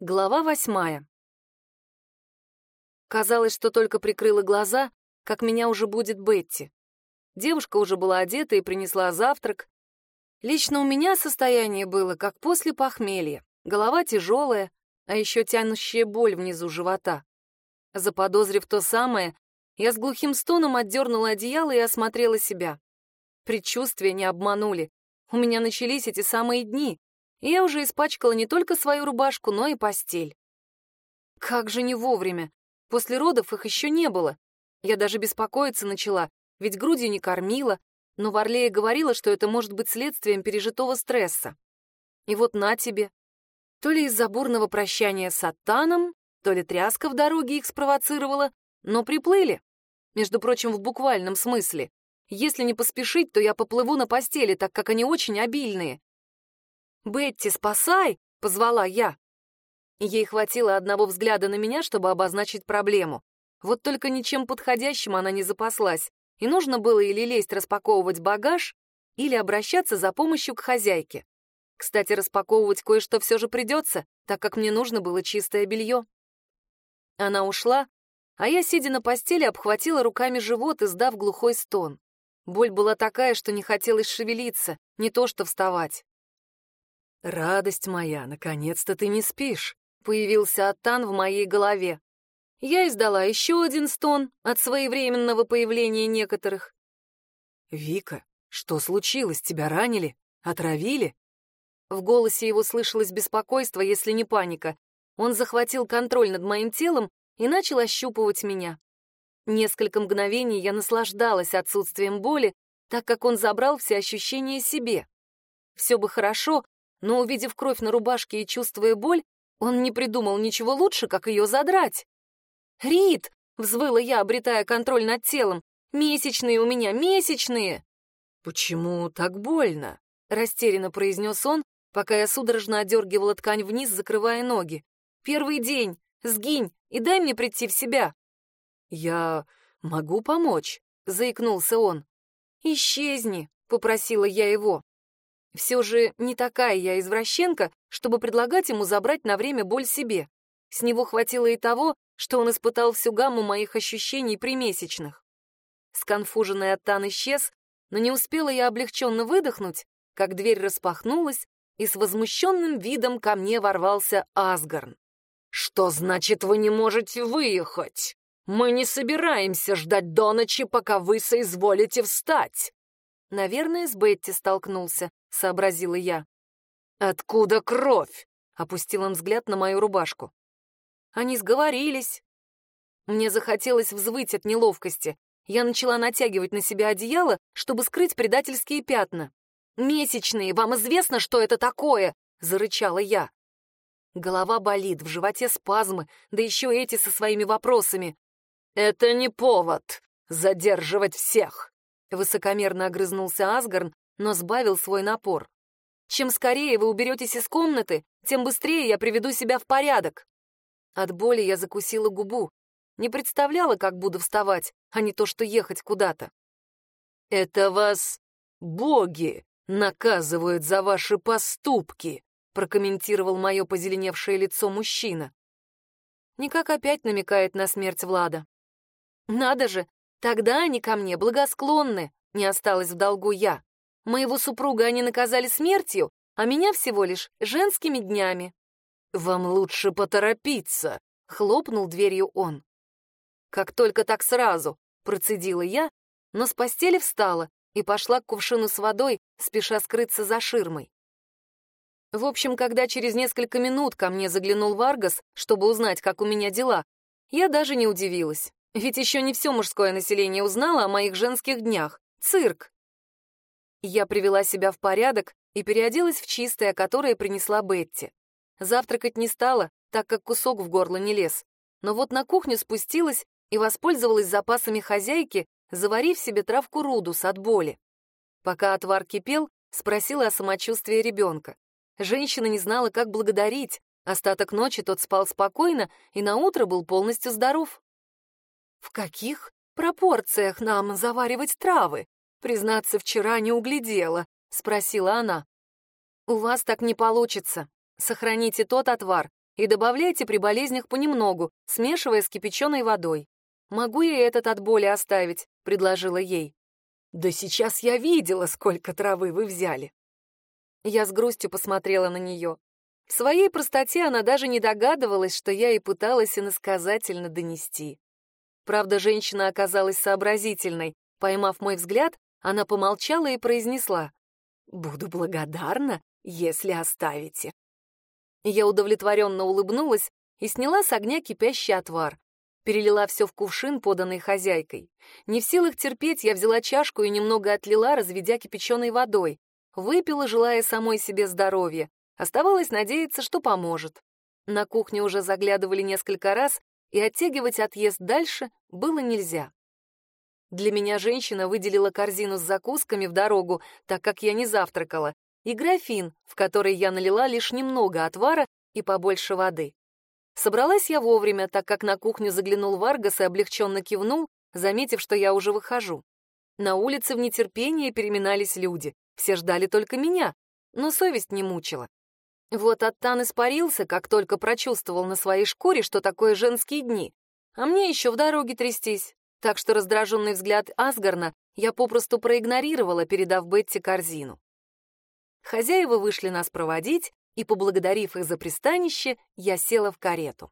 Глава восьмая. Казалось, что только прикрыла глаза, как меня уже будет Бетти. Девушка уже была одета и принесла завтрак. Лично у меня состояние было, как после похмелья. Голова тяжелая, а еще тянущая боль внизу живота. Заподозрив то самое, я с глухим стоном отдернула одеяло и осмотрела себя. Предчувствия не обманули. У меня начались эти самые дни, я уже испачкала не только свою рубашку, но и постель. Как же не вовремя. После родов их еще не было. Я даже беспокоиться начала, ведь грудью не кормила, но Варлея говорила, что это может быть следствием пережитого стресса. И вот на тебе. То ли из-за бурного прощания с Аттаном, то ли тряска в дороге их спровоцировала, но приплыли. Между прочим, в буквальном смысле. Если не поспешить, то я поплыву на постели, так как они очень обильные. «Бетти, спасай!» — позвала я. Ей хватило одного взгляда на меня, чтобы обозначить проблему. Вот только ничем подходящим она не запаслась, и нужно было или лезть распаковывать багаж, или обращаться за помощью к хозяйке. Кстати, распаковывать кое-что все же придется, так как мне нужно было чистое белье. Она ушла, а я, сидя на постели, обхватила руками живот, издав глухой стон. Боль была такая, что не хотелось шевелиться, не то что вставать. «Радость моя, наконец-то ты не спишь», — появился Аттан в моей голове. Я издала еще один стон от своевременного появления некоторых. «Вика, что случилось? Тебя ранили? Отравили?» В голосе его слышалось беспокойство, если не паника. Он захватил контроль над моим телом и начал ощупывать меня. Несколько мгновений я наслаждалась отсутствием боли, так как он забрал все ощущения себе. Все бы хорошо, но, увидев кровь на рубашке и чувствуя боль, он не придумал ничего лучше, как ее задрать. «Рит!» — взвыла я, обретая контроль над телом. «Месячные у меня, месячные!» «Почему так больно?» — растерянно произнес он, пока я судорожно одергивала ткань вниз, закрывая ноги. «Первый день! Сгинь и дай мне прийти в себя!» «Я могу помочь?» — заикнулся он. «Исчезни!» — попросила я его. Все же не такая я извращенка, чтобы предлагать ему забрать на время боль себе. С него хватило и того, что он испытал всю гамму моих ощущений примесячных. Сконфуженный Аттан исчез, но не успела я облегченно выдохнуть, как дверь распахнулась, и с возмущенным видом ко мне ворвался Асгарн. «Что значит, вы не можете выехать? Мы не собираемся ждать до ночи, пока вы соизволите встать!» Наверное, с Бетти столкнулся, — сообразила я. «Откуда кровь?» — опустил он взгляд на мою рубашку. «Они сговорились». Мне захотелось взвыть от неловкости. Я начала натягивать на себя одеяло, чтобы скрыть предательские пятна. «Месячные, вам известно, что это такое?» — зарычала я. Голова болит, в животе спазмы, да еще эти со своими вопросами. «Это не повод задерживать всех!» Высокомерно огрызнулся Асгарн, но сбавил свой напор. «Чем скорее вы уберетесь из комнаты, тем быстрее я приведу себя в порядок». От боли я закусила губу. Не представляла, как буду вставать, а не то, что ехать куда-то. «Это вас боги наказывают за ваши поступки», прокомментировал мое позеленевшее лицо мужчина. Никак опять намекает на смерть Влада. «Надо же, тогда они ко мне благосклонны», не осталось в долгу я. Моего супруга они наказали смертью, а меня всего лишь женскими днями. «Вам лучше поторопиться», — хлопнул дверью он. «Как только так сразу», — процедила я, но с постели встала и пошла к кувшину с водой, спеша скрыться за ширмой. В общем, когда через несколько минут ко мне заглянул Варгас, чтобы узнать, как у меня дела, я даже не удивилась. Ведь еще не все мужское население узнало о моих женских днях. Цирк. Я привела себя в порядок и переоделась в чистое, которое принесла Бетти. Завтракать не стала, так как кусок в горло не лез. Но вот на кухню спустилась и воспользовалась запасами хозяйки, заварив себе травку рудус от боли. Пока отвар кипел, спросила о самочувствии ребенка. Женщина не знала, как благодарить. Остаток ночи тот спал спокойно и наутро был полностью здоров. «В каких пропорциях нам заваривать травы?» Признаться, вчера не углядела, спросила она. У вас так не получится. Сохраните тот отвар и добавляйте при болезнях понемногу, смешивая с кипяченой водой. Могу я этот от боли оставить?» — предложила ей. «Да сейчас я видела, сколько травы вы взяли». Я с грустью посмотрела на нее. В своей простоте она даже не догадывалась, что я и пыталась иносказательно донести. Правда, женщина оказалась сообразительной. Поймав мой взгляд, она помолчала и произнесла. «Буду благодарна, если оставите». Я удовлетворенно улыбнулась и сняла с огня кипящий отвар. Перелила все в кувшин, поданный хозяйкой. Не в силах терпеть, я взяла чашку и немного отлила, разведя кипяченой водой. Выпила, желая самой себе здоровья. Оставалось надеяться, что поможет. На кухню уже заглядывали несколько раз, и оттягивать отъезд дальше было нельзя. Для меня женщина выделила корзину с закусками в дорогу, так как я не завтракала, и графин, в который я налила лишь немного отвара и побольше воды. Собралась я вовремя, так как на кухню заглянул Варгас и облегченно кивнул, заметив, что я уже выхожу. На улице в нетерпении переминались люди, все ждали только меня, но совесть не мучила. Вот Аттан испарился, как только прочувствовал на своей шкуре, что такое женские дни, а мне еще в дороге трястись так что раздраженный взгляд Асгарна я попросту проигнорировала, передав Бетти корзину. Хозяева вышли нас проводить, и, поблагодарив их за пристанище, я села в карету.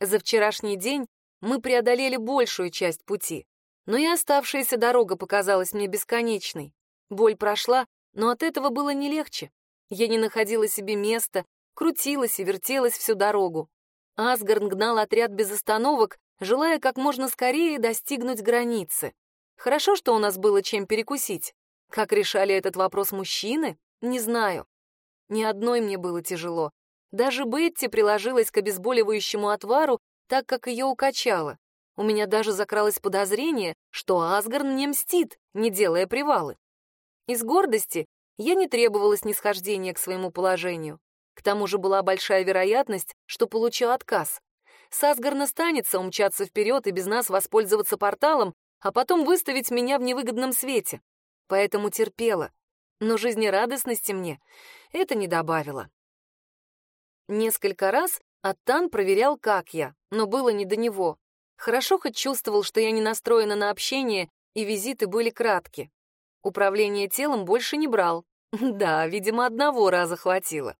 За вчерашний день мы преодолели большую часть пути, но и оставшаяся дорога показалась мне бесконечной. Боль прошла, но от этого было не легче. Я не находила себе места, крутилась и вертелась всю дорогу. Асгарн гнал отряд без остановок, желая как можно скорее достигнуть границы. Хорошо, что у нас было чем перекусить. Как решали этот вопрос мужчины, не знаю. Ни одной мне было тяжело. Даже Бетти приложилась к обезболивающему отвару, так как ее укачало. У меня даже закралось подозрение, что Асгарн мне мстит, не делая привалы. Из гордости я не требовала снисхождения к своему положению. К тому же была большая вероятность, что получу отказ. Сасгарна станется умчаться вперед и без нас воспользоваться порталом, а потом выставить меня в невыгодном свете. Поэтому терпела. Но жизнерадостности мне это не добавило. Несколько раз Аттан проверял, как я, но было не до него. Хорошо хоть чувствовал, что я не настроена на общение, и визиты были кратки. Управление телом больше не брал. Да, видимо, одного раза хватило.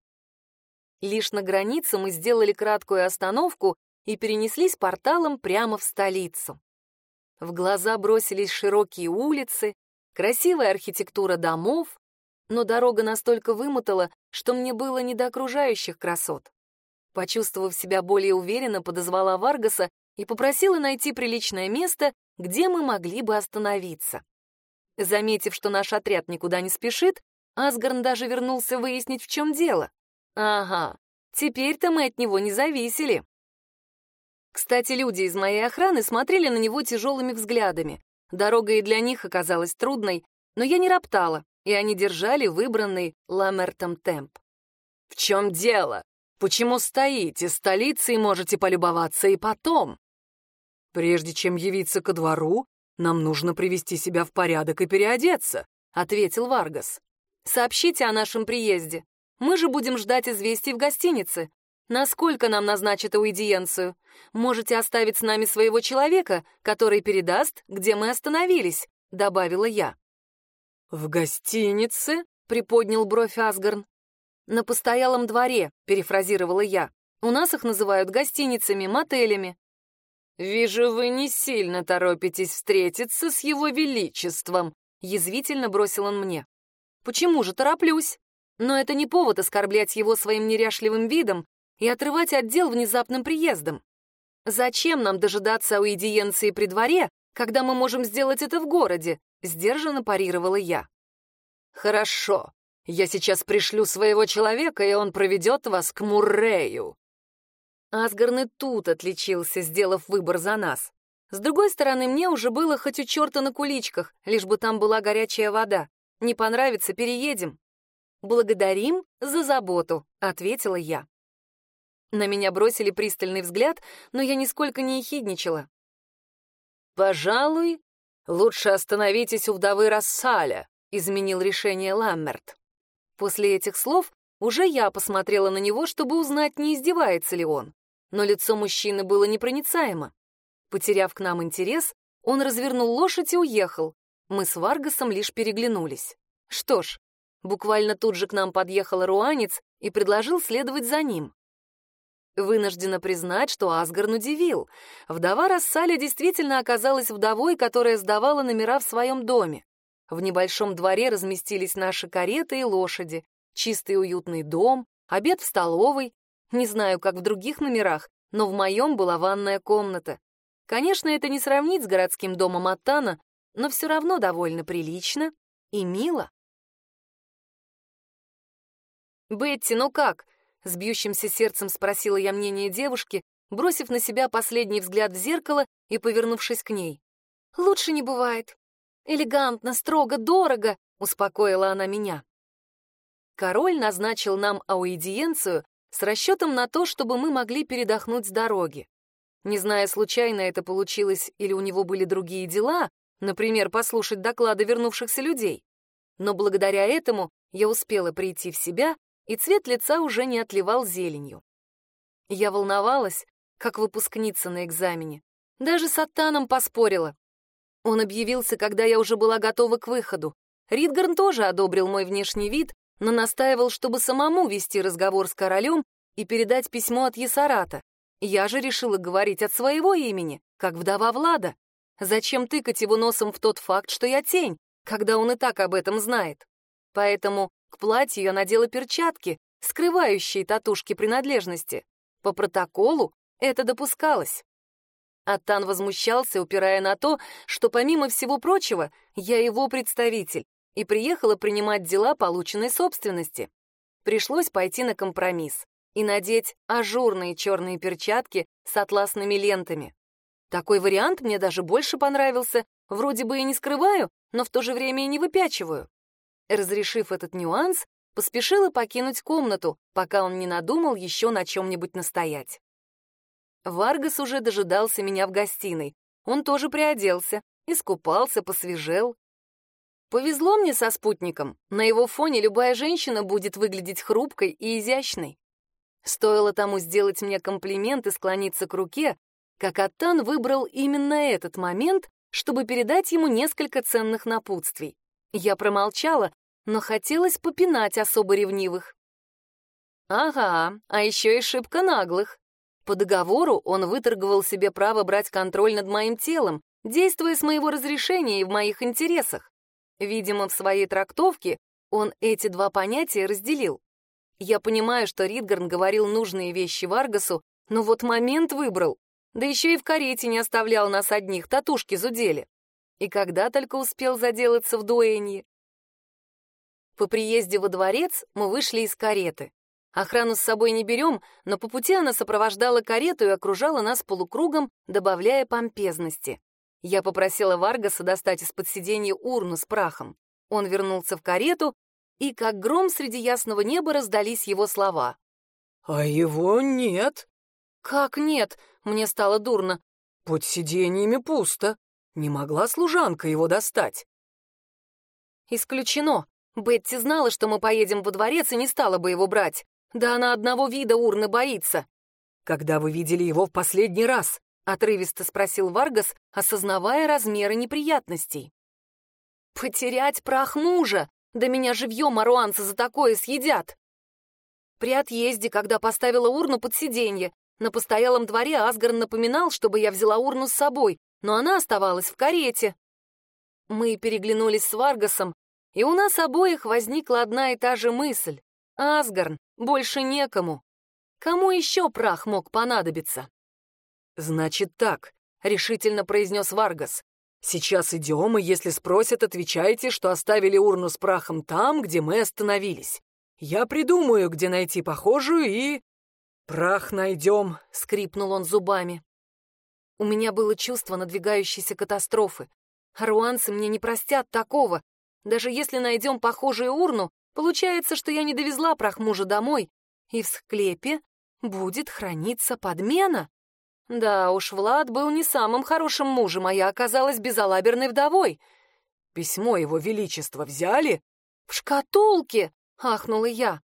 Лишь на границе мы сделали краткую остановку и перенеслись порталом прямо в столицу. В глаза бросились широкие улицы, красивая архитектура домов, но дорога настолько вымотала, что мне было не до окружающих красот. Почувствовав себя более уверенно, подозвала Варгаса и попросила найти приличное место, где мы могли бы остановиться. Заметив, что наш отряд никуда не спешит, Асгарн даже вернулся выяснить, в чем дело. Ага, теперь-то мы от него не зависели. Кстати, люди из моей охраны смотрели на него тяжелыми взглядами. Дорога и для них оказалась трудной, но я не роптала, и они держали выбранный Ламертом темп. «В чем дело? Почему стоите столицей можете полюбоваться и потом?» «Прежде чем явиться ко двору, нам нужно привести себя в порядок и переодеться», — ответил Варгас. «Сообщите о нашем приезде. Мы же будем ждать известий в гостинице. Насколько нам назначат аудиенцию? Можете оставить с нами своего человека, который передаст, где мы остановились», — добавила я. «В гостинице?» — приподнял бровь Асгарн. «На постоялом дворе», — перефразировала я. «У нас их называют гостиницами, мотелями». «Вижу, вы не сильно торопитесь встретиться с его величеством», — язвительно бросил он мне. «Почему же тороплюсь? Но это не повод оскорблять его своим неряшливым видом и отрывать отдел внезапным приездом. Зачем нам дожидаться аудиенции при дворе, когда мы можем сделать это в городе? Сдержанно парировала я. Хорошо, я сейчас пришлю своего человека, и он проведет вас к Муррею. Асгарн и тут отличился, сделав выбор за нас. С другой стороны, мне уже было хоть у черта на куличках, лишь бы там была горячая вода. Не понравится — переедем. «Благодарим за заботу», — ответила я. На меня бросили пристальный взгляд, но я нисколько не ехидничала. «Пожалуй, лучше остановитесь у вдовы Рассаля», — изменил решение Ламмерт. После этих слов Уже я посмотрела на него, чтобы узнать, не издевается ли он. Но лицо мужчины было непроницаемо. Потеряв к нам интерес, он развернул лошадь и уехал. Мы с Варгасом лишь переглянулись. Что ж, буквально тут же к нам подъехал руанец и предложил следовать за ним. Вынуждена признать, что Асгарн удивил. Вдова Рассаля действительно оказалась вдовой, которая сдавала номера в своем доме. В небольшом дворе разместились наши кареты и лошади, чистый уютный дом, обед в столовой. Не знаю, как в других номерах, но в моем была ванная комната. Конечно, это не сравнить с городским домом Аттана, но все равно довольно прилично и мило. «Бетти, ну как?» — с бьющимся сердцем спросила я мнение девушки, бросив на себя последний взгляд в зеркало и повернувшись к ней. «Лучше не бывает. Элегантно, строго, дорого», — успокоила она меня. Король назначил нам аудиенцию с расчетом на то, чтобы мы могли передохнуть с дороги. Не зная, случайно это получилось или у него были другие дела, например, послушать доклады вернувшихся людей. Но благодаря этому я успела прийти в себя, и цвет лица уже не отливал зеленью. Я волновалась, как выпускница на экзамене. Даже с Аттаном поспорила. Он объявился, когда я уже была готова к выходу. Ридгарн тоже одобрил мой внешний вид, но настаивал, чтобы самому вести разговор с королем и передать письмо от Есарата. Я же решила говорить от своего имени, как вдова Влада. Зачем тыкать его носом в тот факт, что я тень, когда он и так об этом знает? Поэтому к платью я надела перчатки, скрывающие татушки принадлежности. По протоколу это допускалось. Аттан возмущался, упирая на то, что, помимо всего прочего, я его представитель и приехала принимать дела полученной собственности. Пришлось пойти на компромисс и надеть ажурные черные перчатки с атласными лентами. Такой вариант мне даже больше понравился, вроде бы и не скрываю, но в то же время и не выпячиваю. Разрешив этот нюанс, поспешила покинуть комнату, пока он не надумал еще на чем-нибудь настоять. Варгас уже дожидался меня в гостиной. Он тоже приоделся, искупался, посвежел. Повезло мне со спутником. На его фоне любая женщина будет выглядеть хрупкой и изящной. Стоило тому сделать мне комплимент и склониться к руке, как Аттан выбрал именно этот момент, чтобы передать ему несколько ценных напутствий. Я промолчала, но хотелось попинать особо ревнивых. Ага, а еще и шибко наглых. По договору он выторговал себе право брать контроль над моим телом, действуя с моего разрешения и в моих интересах. Видимо, в своей трактовке он эти два понятия разделил. Я понимаю, что Ридгарн говорил нужные вещи Варгасу, но вот момент выбрал. Да еще и в карете не оставлял нас одних, татушки зудели. И когда только успел заделаться в дуэнье. По приезде во дворец мы вышли из кареты. Охрану с собой не берем, но по пути она сопровождала карету и окружала нас полукругом, добавляя помпезности. Я попросила Варгаса достать из-под сиденья урну с прахом. Он вернулся в карету, и как гром среди ясного неба раздались его слова. «А его нет». «Как нет?» — мне стало дурно. «Под сиденьями пусто. Не могла служанка его достать». «Исключено. Бетти знала, что мы поедем во дворец, и не стала бы его брать. Да она одного вида урны боится». «Когда вы видели его в последний раз?» Отрывисто спросил Варгас, осознавая размеры неприятностей. «Потерять прах мужа! Да меня живьем аруанцы за такое съедят!» При отъезде, когда поставила урну под сиденье, на постоялом дворе Асгарн напоминал, чтобы я взяла урну с собой, но она оставалась в карете. Мы переглянулись с Варгасом, и у нас обоих возникла одна и та же мысль. Асгарн, больше некому. Кому еще прах мог понадобиться? «Значит так», — решительно произнес Варгас. «Сейчас идем, и если спросят, отвечайте, что оставили урну с прахом там, где мы остановились. Я придумаю, где найти похожую, и...» «Прах найдем», — скрипнул он зубами. У меня было чувство надвигающейся катастрофы. Руанцы мне не простят такого. Даже если найдем похожую урну, получается, что я не довезла прах мужа домой, и в склепе будет храниться подмена. Да уж, Влад был не самым хорошим мужем, а я оказалась безалаберной вдовой. Письмо его величества взяли? В шкатулке, ахнула я.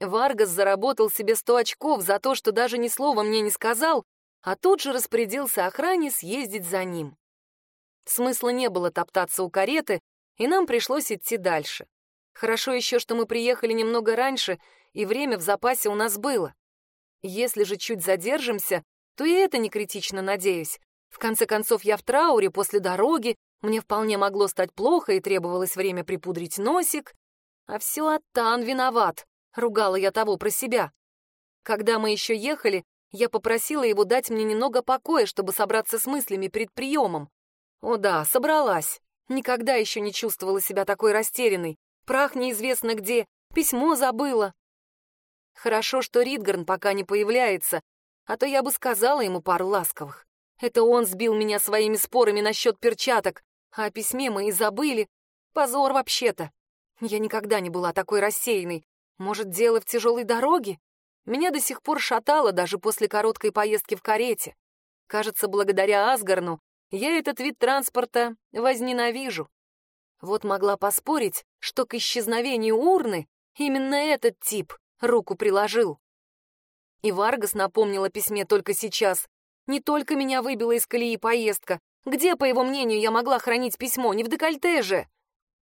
Варгас заработал себе сто очков за то, что даже ни слова мне не сказал, а тут же распорядился охране съездить за ним. Смысла не было топтаться у кареты, и нам пришлось идти дальше. Хорошо еще, что мы приехали немного раньше, и время в запасе у нас было. Если же чуть задержимся, то и это не критично, надеюсь. В конце концов, я в трауре после дороги, мне вполне могло стать плохо и требовалось время припудрить носик. А все Аттан виноват, ругала я того про себя. Когда мы еще ехали, я попросила его дать мне немного покоя, чтобы собраться с мыслями перед приемом. О да, собралась. Никогда еще не чувствовала себя такой растерянной. Прах неизвестно где, письмо забыла. Хорошо, что Ридгарн пока не появляется, а то я бы сказала ему пару ласковых. Это он сбил меня своими спорами насчет перчаток, а о письме мы и забыли. Позор вообще-то. Я никогда не была такой рассеянной. Может, дело в тяжелой дороге? Меня до сих пор шатало даже после короткой поездки в карете. Кажется, благодаря Асгарну я этот вид транспорта возненавижу. Вот могла поспорить, что к исчезновению урны именно этот тип руку приложил. И Варгас напомнил о письме только сейчас. Не только меня выбила из колеи поездка. Где, по его мнению, я могла хранить письмо? Не в декольте же.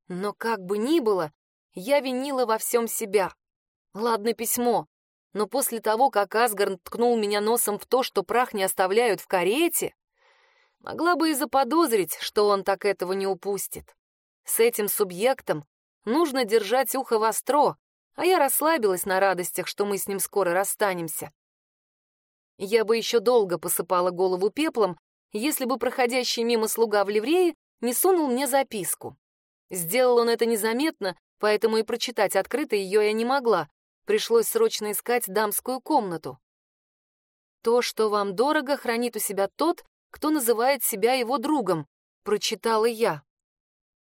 Но как бы ни было, я винила во всем себя. Ладно, письмо. Но после того, как Асгарн ткнул меня носом в то, что прах не оставляют в карете, могла бы и заподозрить, что он так этого не упустит. С этим субъектом нужно держать ухо востро, а я расслабилась на радостях, что мы с ним скоро расстанемся. Я бы еще долго посыпала голову пеплом, если бы проходящий мимо слуга в ливрее не сунул мне записку. Сделал он это незаметно, поэтому и прочитать открыто ее я не могла. Пришлось срочно искать дамскую комнату. «То, что вам дорого, хранит у себя тот, кто называет себя его другом», — прочитала я.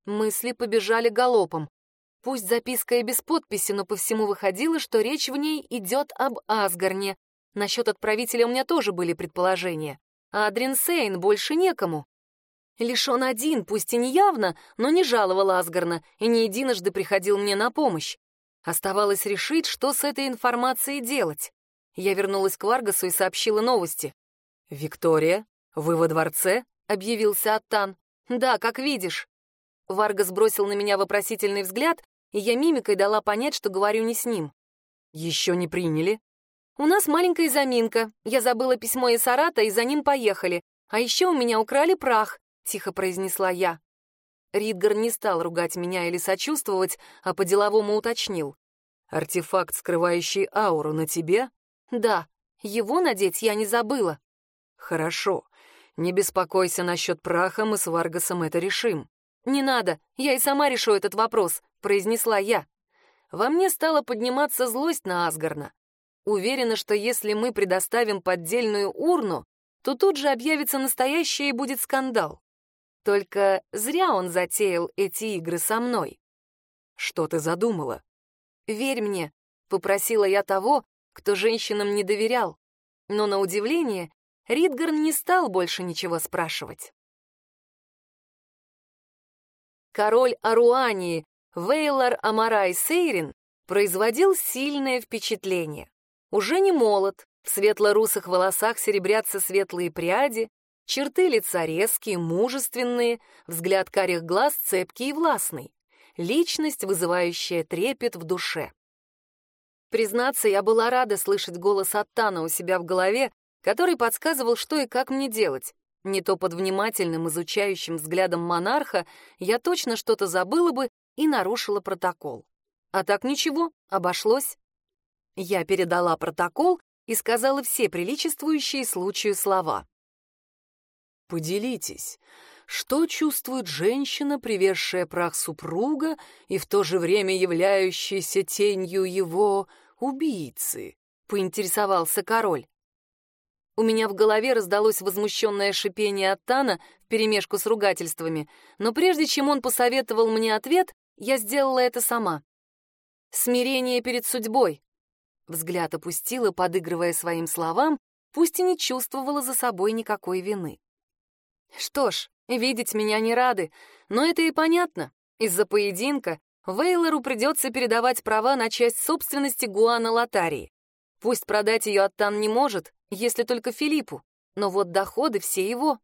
Мысли побежали галопом. Пусть записка и без подписи, но по всему выходило, что речь в ней идет об Асгарне. Насчет отправителя у меня тоже были предположения. А Адринсейн больше некому. Лишь он один, пусть и не явно, но не жаловал Асгарна и не единожды приходил мне на помощь. Оставалось решить, что с этой информацией делать. Я вернулась к Варгасу и сообщила новости. «Виктория, вы во дворце?» — объявился Аттан. «Да, как видишь». Варгас бросил на меня вопросительный взгляд, и я мимикой дала понять, что говорю не с ним. «Еще не приняли?» «У нас маленькая заминка. Я забыла письмо из Сарата, и за ним поехали. А еще у меня украли прах», — тихо произнесла я. Ридгар не стал ругать меня или сочувствовать, а по-деловому уточнил. «Артефакт, скрывающий ауру, на тебе?» «Да. Его надеть я не забыла». «Хорошо. Не беспокойся насчет праха, мы с Варгасом это решим». «Не надо, я и сама решу этот вопрос», — произнесла я. Во мне стала подниматься злость на Асгарна. Уверена, что если мы предоставим поддельную урну, то тут же объявится настоящий и будет скандал. Только зря он затеял эти игры со мной. Что ты задумала? Верь мне, попросила я того, кто женщинам не доверял. Но на удивление Ридгарн не стал больше ничего спрашивать. Король Аруании Вейлор Амарай Сейрин производил сильное впечатление. Уже не молод, в светло-русых волосах серебрятся светлые пряди, черты лица резкие, мужественные, взгляд карих глаз цепкий и властный, личность, вызывающая трепет в душе. Признаться, я была рада слышать голос Аттана у себя в голове, который подсказывал, что и как мне делать. Не то под внимательным изучающим взглядом монарха я точно что-то забыла бы и нарушила протокол. А так ничего, обошлось. Я передала протокол и сказала все приличествующие случаю слова. «Поделитесь, что чувствует женщина, привезшая прах супруга и в то же время являющаяся тенью его убийцы?» — поинтересовался король. У меня в голове раздалось возмущенное шипение от Тана вперемешку с ругательствами, но прежде чем он посоветовал мне ответ, я сделала это сама. Смирение перед судьбой. Взгляд опустила, подыгрывая своим словам, пусть и не чувствовала за собой никакой вины. Что ж, видеть меня не рады, но это и понятно. Из-за поединка Вейлору придется передавать права на часть собственности Гуана Лотарии. Пусть продать ее Аттан не может, если только Филиппу, но вот доходы все его.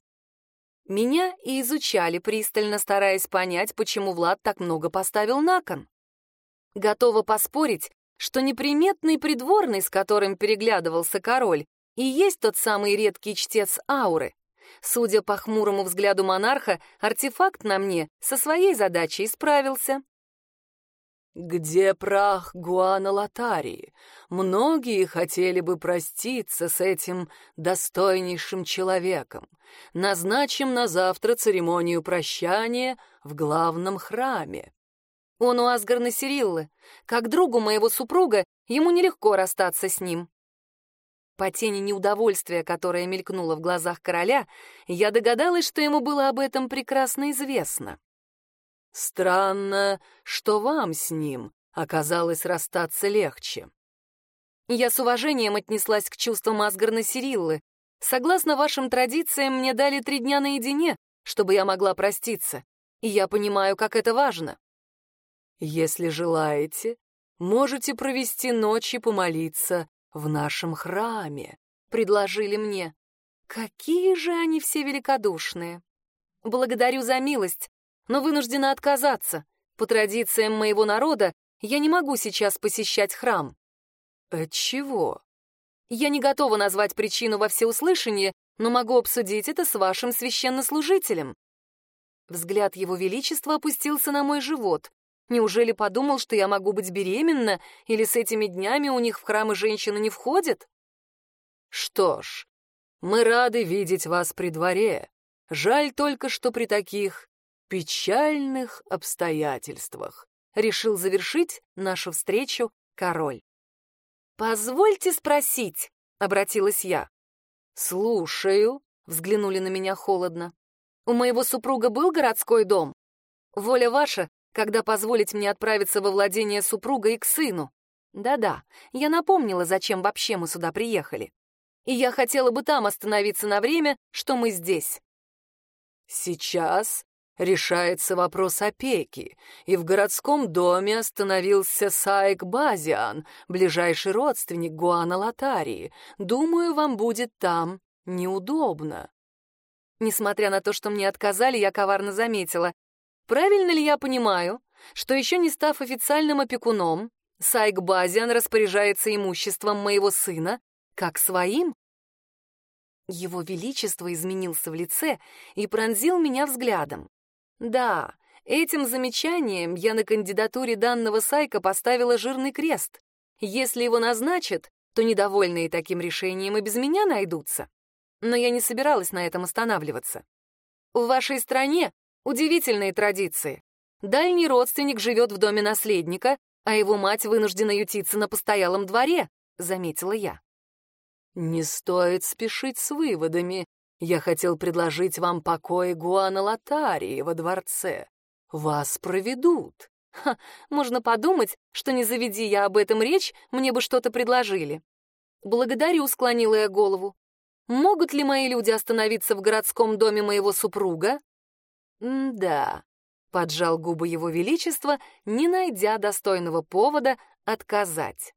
Меня и изучали пристально, стараясь понять, почему Влад так много поставил на кон. Готова поспорить, что неприметный придворный, с которым переглядывался король, и есть тот самый редкий чтец ауры. Судя по хмурому взгляду монарха, артефакт на мне со своей задачей справился. «Где прах Гуана Латарии? Многие хотели бы проститься с этим достойнейшим человеком. Назначим на завтра церемонию прощания в главном храме». «Он у Асгарна Сириллы. Как другу моего супруга, ему нелегко расстаться с ним». По тени неудовольствия, которое мелькнуло в глазах короля, я догадалась, что ему было об этом прекрасно известно. Странно, что вам с ним оказалось расстаться легче. Я с уважением отнеслась к чувствам Асгарна Сириллы. Согласно вашим традициям, мне дали три дня наедине, чтобы я могла проститься. И я понимаю, как это важно. Если желаете, можете провести ночь и помолиться в нашем храме, предложили мне. Какие же они все великодушные. Благодарю за милость, но вынуждена отказаться. По традициям моего народа я не могу сейчас посещать храм. Отчего? Я не готова назвать причину во всеуслышание, но могу обсудить это с вашим священнослужителем. Взгляд его величества опустился на мой живот. Неужели подумал, что я могу быть беременна, или с этими днями у них в храмы женщины не входят? Что ж, мы рады видеть вас при дворе. Жаль только, что при таких печальных обстоятельствах, решил завершить нашу встречу король. «Позвольте спросить», — обратилась я. «Слушаю», — взглянули на меня холодно. «У моего супруга был городской дом? Воля ваша, когда позволить мне отправиться во владение супруга и к сыну. Да-да, я напомнила, зачем вообще мы сюда приехали. И я хотела бы там остановиться на время, что мы здесь». «Сейчас решается вопрос опеки, и в городском доме остановился Сайк Базиан, ближайший родственник Гуана Латарии. Думаю, вам будет там неудобно. Несмотря на то, что мне отказали, я коварно заметила. Правильно ли я понимаю, что еще не став официальным опекуном, Сайк Базиан распоряжается имуществом моего сына как своим? Его Величество изменился в лице и пронзил меня взглядом. Да, этим замечанием я на кандидатуре данного Сайка поставила жирный крест. Если его назначат, то недовольные таким решением и без меня найдутся. Но я не собиралась на этом останавливаться. В вашей стране удивительные традиции. Дальний родственник живет в доме наследника, а его мать вынуждена ютиться на постоялом дворе, заметила я. Не стоит спешить с выводами, я хотел предложить вам покои Гуана Латарии во дворце. Вас проведут. Ха, можно подумать, что не заведи я об этом речь, мне бы что-то предложили. Благодарю, склонила я голову. Могут ли мои люди остановиться в городском доме моего супруга? да, поджал губы его величества, не найдя достойного повода отказать.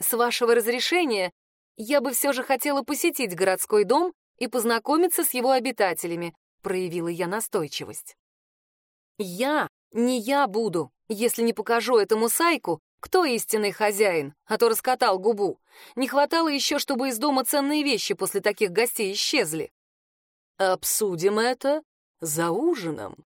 С вашего разрешения, я бы все же хотела посетить городской дом и познакомиться с его обитателями», — проявила я настойчивость. «Я не я буду, если не покажу этому Сайку, кто истинный хозяин, а то раскатал губу. Не хватало еще, чтобы из дома ценные вещи после таких гостей исчезли». «Обсудим это за ужином».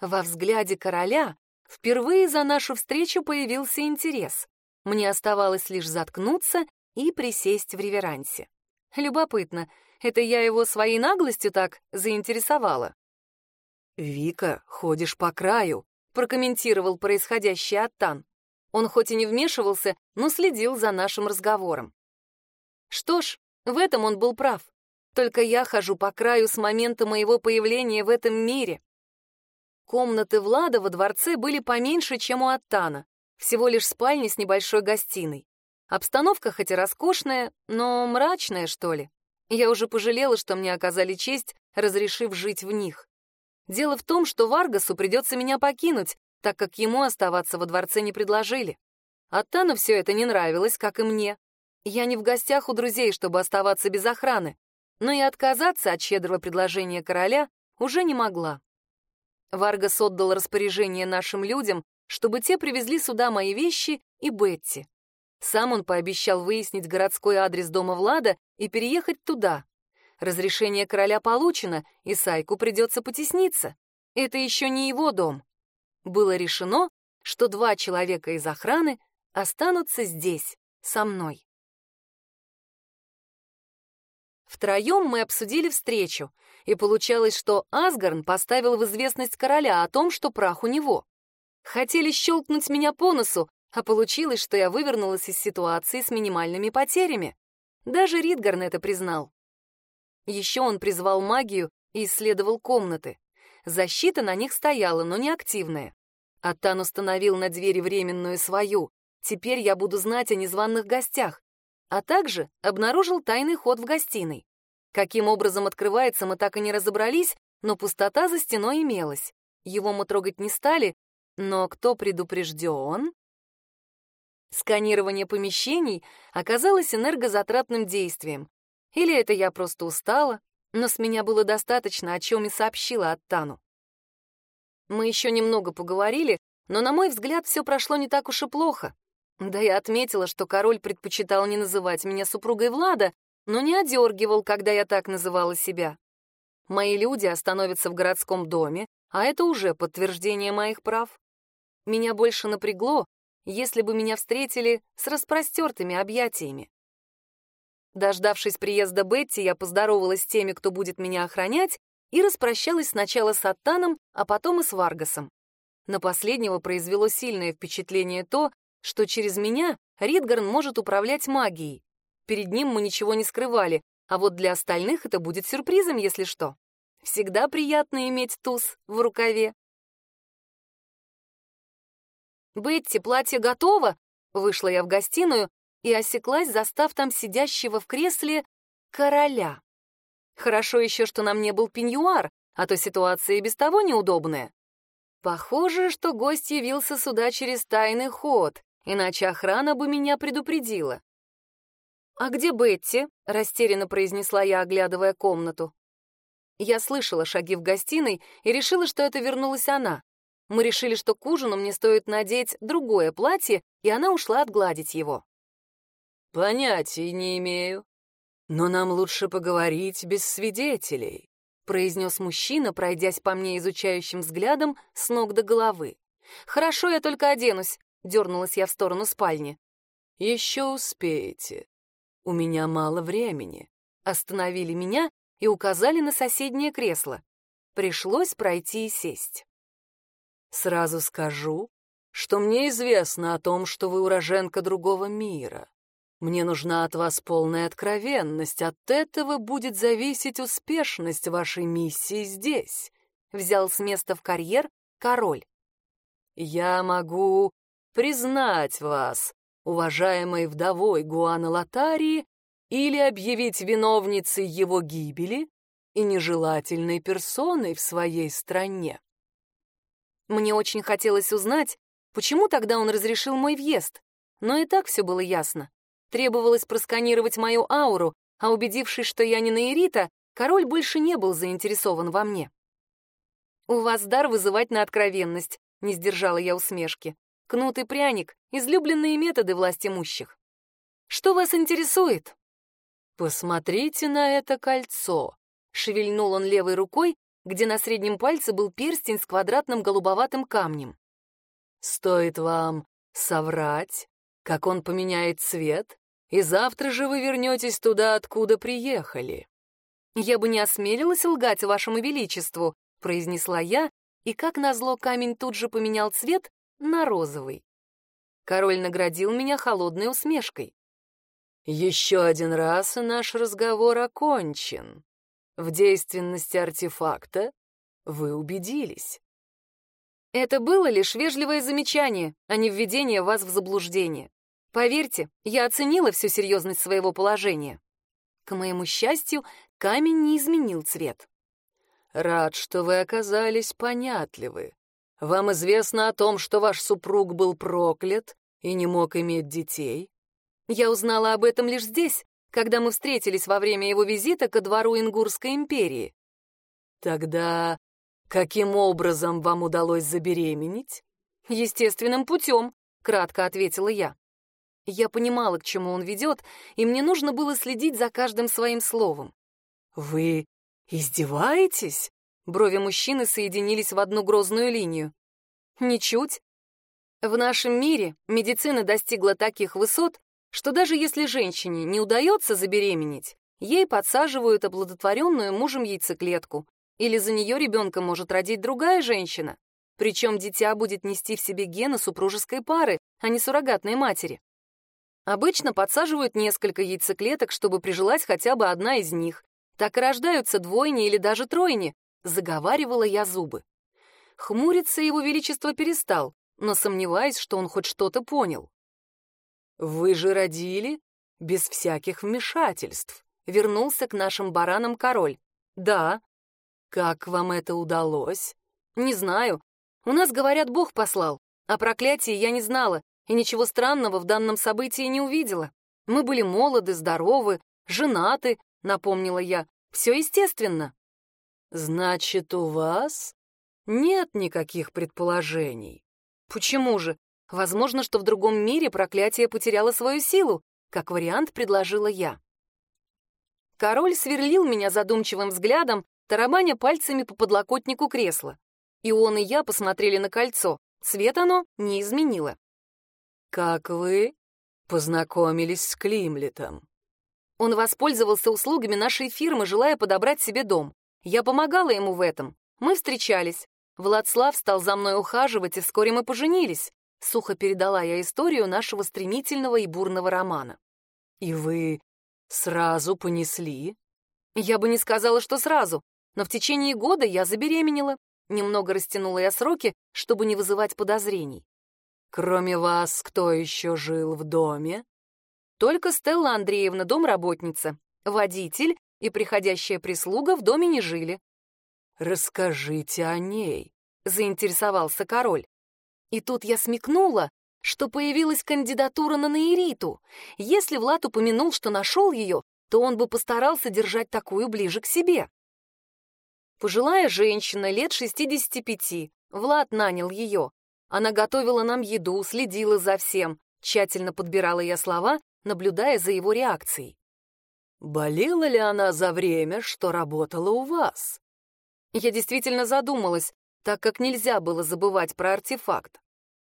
Во взгляде короля впервые за нашу встречу появился интерес. Мне оставалось лишь заткнуться и присесть в реверансе. Любопытно, это я его своей наглостью так заинтересовала. «Вика, ходишь по краю», — прокомментировал происходящее Аттан. Он хоть и не вмешивался, но следил за нашим разговором. Что ж, в этом он был прав. Только я хожу по краю с момента моего появления в этом мире. Комнаты Влада во дворце были поменьше, чем у Аттана. Всего лишь спальня с небольшой гостиной. Обстановка хоть и роскошная, но мрачная, что ли. Я уже пожалела, что мне оказали честь, разрешив жить в них. Дело в том, что Варгасу придется меня покинуть, так как ему оставаться во дворце не предложили. Аттану все это не нравилось, как и мне. Я не в гостях у друзей, чтобы оставаться без охраны, но и отказаться от щедрого предложения короля уже не могла. Варгас отдал распоряжение нашим людям, чтобы те привезли сюда мои вещи и Бетти. Сам он пообещал выяснить городской адрес дома Влада и переехать туда. Разрешение короля получено, и Сайку придется потесниться. Это еще не его дом. Было решено, что два человека из охраны останутся здесь, со мной. Втроем мы обсудили встречу, и получалось, что Асгарн поставил в известность короля о том, что прах у него. Хотели щелкнуть меня по носу, а получилось, что я вывернулась из ситуации с минимальными потерями. Даже Ридгарн это признал. Еще он призвал магию и исследовал комнаты. Защита на них стояла, но не активная. Аттан установил на двери временную свою. Теперь я буду знать о незваных гостях. А также обнаружил тайный ход в гостиной. Каким образом открывается, мы так и не разобрались, но пустота за стеной имелась. Его мы трогать не стали, но кто предупрежден? Сканирование помещений оказалось энергозатратным действием. Или это я просто устала, но с меня было достаточно, о чем и сообщила Аттану. Мы еще немного поговорили, но, на мой взгляд, все прошло не так уж и плохо. Да я отметила, что король предпочитал не называть меня супругой Влада, но не одергивал, когда я так называла себя. Мои люди остановятся в городском доме, а это уже подтверждение моих прав. Меня больше напрягло, если бы меня встретили с распростертыми объятиями. Дождавшись приезда Бетти, я поздоровалась с теми, кто будет меня охранять, и распрощалась сначала с Аттаном, а потом и с Варгасом. На последнего произвело сильное впечатление то, что через меня Ридгарн может управлять магией. Перед ним мы ничего не скрывали, а вот для остальных это будет сюрпризом, если что. Всегда приятно иметь туз в рукаве. «Бетти, платье готово?» Вышла я в гостиную и осеклась, застав там сидящего в кресле короля. Хорошо еще, что на мне был пеньюар, а то ситуация и без того неудобная. Похоже, что гость явился сюда через тайный ход, иначе охрана бы меня предупредила. «А где Бетти?» — растерянно произнесла я, оглядывая комнату. Я слышала шаги в гостиной и решила, что это вернулась она. Мы решили, что к ужину мне стоит надеть другое платье, и она ушла отгладить его. «Понятия не имею. Но нам лучше поговорить без свидетелей», произнес мужчина, пройдясь по мне изучающим взглядом с ног до головы. «Хорошо, я только оденусь», — дернулась я в сторону спальни. «Еще успеете. У меня мало времени». Остановили меня и указали на соседнее кресло. Пришлось пройти и сесть. Сразу скажу, что мне известно о том, что вы уроженка другого мира. Мне нужна от вас полная откровенность, от этого будет зависеть успешность вашей миссии здесь. Взял с места в карьер король. Я могу признать вас, уважаемой вдовой Гуана Латарии, или объявить виновницей его гибели и нежелательной персоной в своей стране. Мне очень хотелось узнать, почему тогда он разрешил мой въезд, но и так все было ясно. Требовалось просканировать мою ауру, а убедившись, что я не Наирита, король больше не был заинтересован во мне. «У вас дар вызывать на откровенность», — не сдержала я усмешки. «Кнут и пряник — излюбленные методы власть имущих. Что вас интересует?» «Посмотрите на это кольцо», — шевельнул он левой рукой, где на среднем пальце был перстень с квадратным голубоватым камнем. «Стоит вам соврать, как он поменяет цвет, и завтра же вы вернетесь туда, откуда приехали». «Я бы не осмелилась лгать вашему величеству», — произнесла я, и, как назло, камень тут же поменял цвет на розовый. Король наградил меня холодной усмешкой. «Еще один раз, и наш разговор окончен. В действенности артефакта вы убедились. Это было лишь вежливое замечание, а не введение вас в заблуждение. Поверьте, я оценила всю серьезность своего положения. К моему счастью, камень не изменил цвет. Рад, что вы оказались понятливы. вам известно о том, что ваш супруг был проклят и не мог иметь детей?» Я узнала об этом лишь здесь, когда мы встретились во время его визита ко двору Ингурской империи. Тогда каким образом вам удалось забеременеть? Естественным путем, кратко ответила я. Я понимала, к чему он ведет, и мне нужно было следить за каждым своим словом. Вы издеваетесь? Брови мужчины соединились в одну грозную линию. Ничуть. В нашем мире медицина достигла таких высот, что даже если женщине не удается забеременеть, ей подсаживают оплодотворенную мужем яйцеклетку, или за нее ребенка может родить другая женщина, причем дитя будет нести в себе гены супружеской пары, а не суррогатной матери. Обычно подсаживают несколько яйцеклеток, чтобы прижилась хотя бы одна из них. Так и рождаются двойни или даже тройни, заговаривала я зубы. Хмуриться его величество перестал, но сомневаясь, что он хоть что-то понял. «Вы же родили без всяких вмешательств», — вернулся к нашим баранам король. «Да». «Как вам это удалось?» «Не знаю. У нас, говорят, Бог послал. О проклятии я не знала и ничего странного в данном событии не увидела. Мы были молоды, здоровы, женаты», — напомнила я. «Все естественно». «Значит, у вас нет никаких предположений?» «Почему же? Возможно, что в другом мире проклятие потеряло свою силу, как вариант предложила я. Король сверлил меня задумчивым взглядом, тарабаня пальцами по подлокотнику кресла. И он, и я посмотрели на кольцо. Цвет оно не изменило. «Как вы познакомились с Климлетом?» Он воспользовался услугами нашей фирмы, желая подобрать себе дом. Я помогала ему в этом. Мы встречались. Владслав стал за мной ухаживать, и вскоре мы поженились. Сухо передала я историю нашего стремительного и бурного романа. «И вы сразу понесли?» «Я бы не сказала, что сразу, но в течение года я забеременела. Немного растянула я сроки, чтобы не вызывать подозрений. Кроме вас, кто еще жил в доме?» «Только Стелла Андреевна, домработница. Водитель и приходящая прислуга в доме не жили». «Расскажите о ней», — заинтересовался король. И тут я смекнула, что появилась кандидатура на Наириту. Если Влад упомянул, что нашел ее, то он бы постарался держать такую ближе к себе. Пожилая женщина, лет 65. Влад нанял ее. Она готовила нам еду, следила за всем. Тщательно подбирала я слова, наблюдая за его реакцией. «Болела ли она за время, что работала у вас?» Я действительно задумалась, так как нельзя было забывать про артефакт.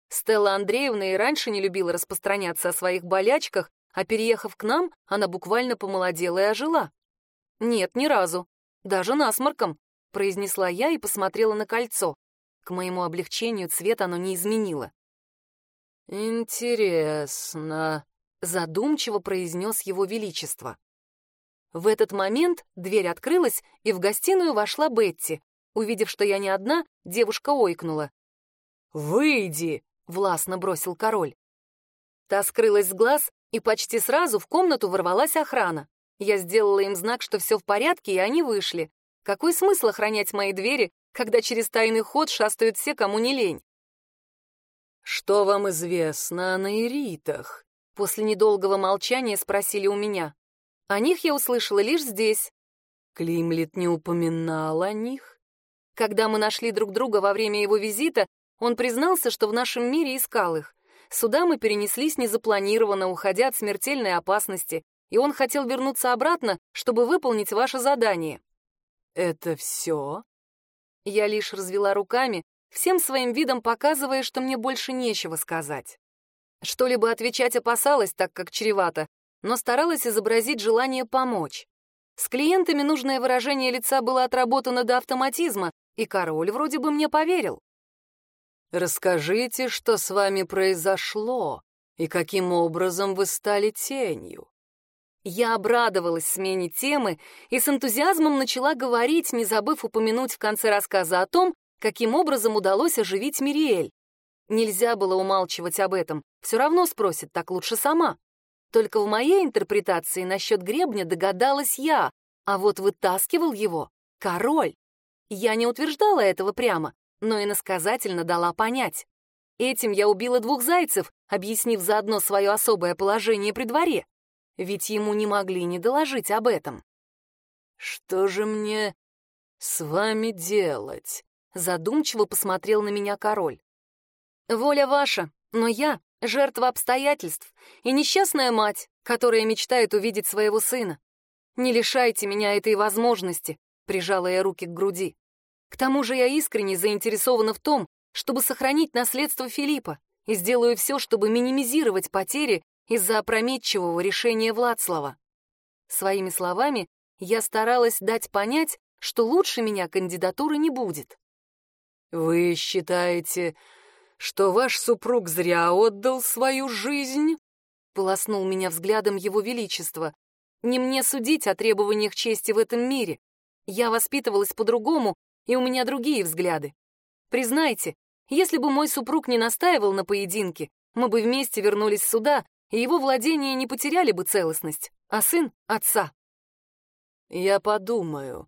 Стелла Андреевна и раньше не любила распространяться о своих болячках, а переехав к нам, она буквально помолодела и ожила. «Нет, ни разу. Даже насморком», — произнесла я и посмотрела на кольцо. К моему облегчению цвет оно не изменило. «Интересно», — задумчиво произнес его величество. В этот момент дверь открылась, и в гостиную вошла Бетти, Увидев, что я не одна, девушка ойкнула. «Выйди!» — властно бросил король. Та скрылась с глаз, и почти сразу в комнату ворвалась охрана. Я сделала им знак, что все в порядке, и они вышли. Какой смысл охранять мои двери, когда через тайный ход шастают все, кому не лень? «Что вам известно о наиритах?» После недолгого молчания спросили у меня. О них я услышала лишь здесь. Климлет не упоминал о них? Когда мы нашли друг друга во время его визита, он признался, что в нашем мире искал их. Сюда мы перенеслись незапланированно, уходя от смертельной опасности, и он хотел вернуться обратно, чтобы выполнить ваше задание. «Это все?» Я лишь развела руками, всем своим видом показывая, что мне больше нечего сказать. Что-либо отвечать опасалась, так как чревато, но старалась изобразить желание помочь. С клиентами нужное выражение лица было отработано до автоматизма, и король вроде бы мне поверил. «Расскажите, что с вами произошло и каким образом вы стали тенью?» Я обрадовалась смене темы и с энтузиазмом начала говорить, не забыв упомянуть в конце рассказа о том, каким образом удалось оживить Мириэль. Нельзя было умалчивать об этом, все равно спросит, так лучше сама. Только в моей интерпретации насчет гребня догадалась я, а вот вытаскивал его король. Я не утверждала этого прямо, но иносказательно дала понять. Этим я убила двух зайцев, объяснив заодно свое особое положение при дворе. Ведь ему не могли не доложить об этом. «Что же мне с вами делать?» — задумчиво посмотрел на меня король. «Воля ваша, но я — жертва обстоятельств и несчастная мать, которая мечтает увидеть своего сына. Не лишайте меня этой возможности», — прижала я руки к груди. «К тому же я искренне заинтересована в том, чтобы сохранить наследство Филиппа, и сделаю все, чтобы минимизировать потери из-за опрометчивого решения Владслава». Своими словами я старалась дать понять, что лучше меня кандидатуры не будет. «Вы считаете, что ваш супруг зря отдал свою жизнь?» — полоснул меня взглядом его величество. «Не мне судить о требованиях чести в этом мире. Я воспитывалась по-другому, и у меня другие взгляды. Признайте, если бы мой супруг не настаивал на поединке, мы бы вместе вернулись сюда, и его владения не потеряли бы целостность, а сын — отца». «Я подумаю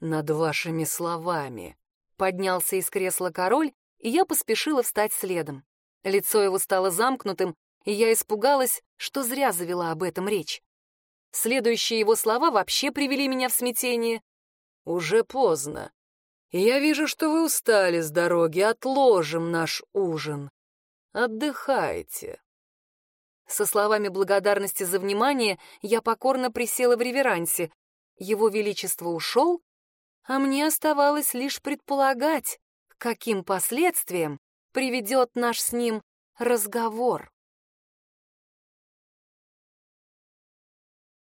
над вашими словами», — поднялся из кресла король, и я поспешила встать следом. Лицо его стало замкнутым, и я испугалась, что зря завела об этом речь. Следующие его слова вообще привели меня в смятение. «Уже поздно. Я вижу, что вы устали с дороги. Отложим наш ужин. Отдыхайте». Со словами благодарности за внимание я покорно присела в реверансе. Его Величество ушел, а мне оставалось лишь предполагать, каким последствиям приведет наш с ним разговор.